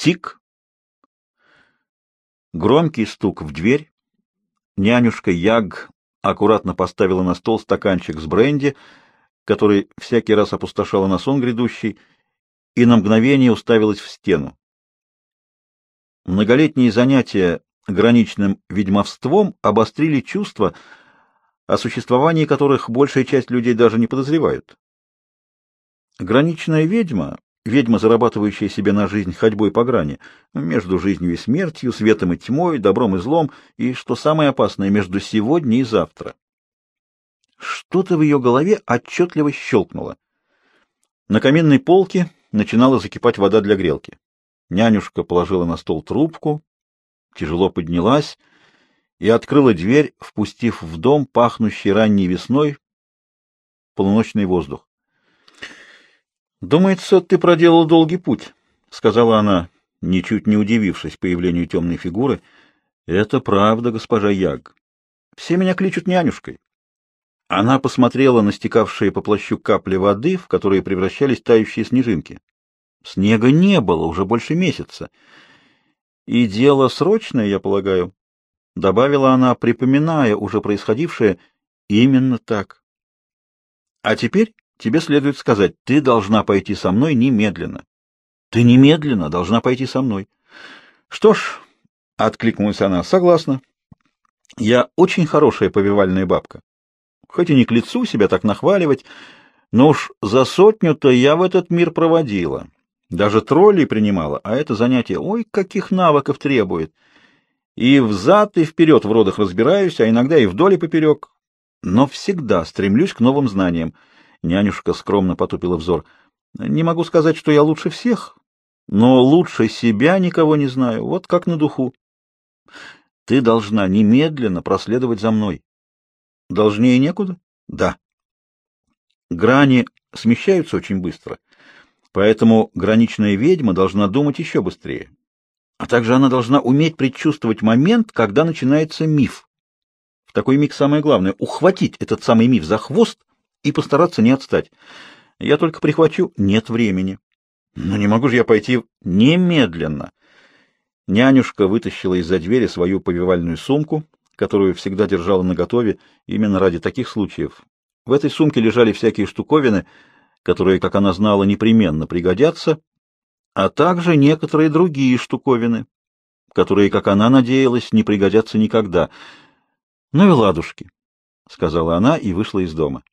Тик. Громкий стук в дверь. Нянюшка Яг аккуратно поставила на стол стаканчик с бренди, который всякий раз опустошала на сон грядущий, и на мгновение уставилась в стену. Многолетние занятия граничным ведьмовством обострили чувства, о существовании которых большая часть людей даже не подозревают. Граничная ведьма, ведьма, зарабатывающая себе на жизнь ходьбой по грани, между жизнью и смертью, светом и тьмой, добром и злом, и, что самое опасное, между сегодня и завтра. Что-то в ее голове отчетливо щелкнуло. На каминной полке начинала закипать вода для грелки. Нянюшка положила на стол трубку, тяжело поднялась и открыла дверь, впустив в дом пахнущий ранней весной полуночный воздух. «Думается, ты проделал долгий путь», — сказала она, ничуть не удивившись появлению темной фигуры. «Это правда, госпожа Яг. Все меня кличут нянюшкой». Она посмотрела на стекавшие по плащу капли воды, в которые превращались тающие снежинки. Снега не было уже больше месяца. И дело срочное, я полагаю, — добавила она, припоминая уже происходившее, — именно так. А теперь тебе следует сказать, ты должна пойти со мной немедленно. Ты немедленно должна пойти со мной. Что ж, — откликнулась она, — согласна. Я очень хорошая повивальная бабка. Хоть и не к лицу себя так нахваливать, но уж за сотню-то я в этот мир проводила. Даже троллей принимала, а это занятие, ой, каких навыков требует. И взад, и вперед в родах разбираюсь, а иногда и вдоль и поперек. Но всегда стремлюсь к новым знаниям. Нянюшка скромно потупила взор. Не могу сказать, что я лучше всех, но лучше себя никого не знаю, вот как на духу. Ты должна немедленно проследовать за мной. Должнее некуда? Да. Грани смещаются очень быстро. Поэтому граничная ведьма должна думать еще быстрее. А также она должна уметь предчувствовать момент, когда начинается миф. В такой миг самое главное — ухватить этот самый миф за хвост и постараться не отстать. Я только прихвачу — нет времени. Но не могу же я пойти немедленно. Нянюшка вытащила из-за двери свою повивальную сумку, которую всегда держала наготове именно ради таких случаев. В этой сумке лежали всякие штуковины — которые, как она знала, непременно пригодятся, а также некоторые другие штуковины, которые, как она надеялась, не пригодятся никогда. — Ну и ладушки, — сказала она и вышла из дома.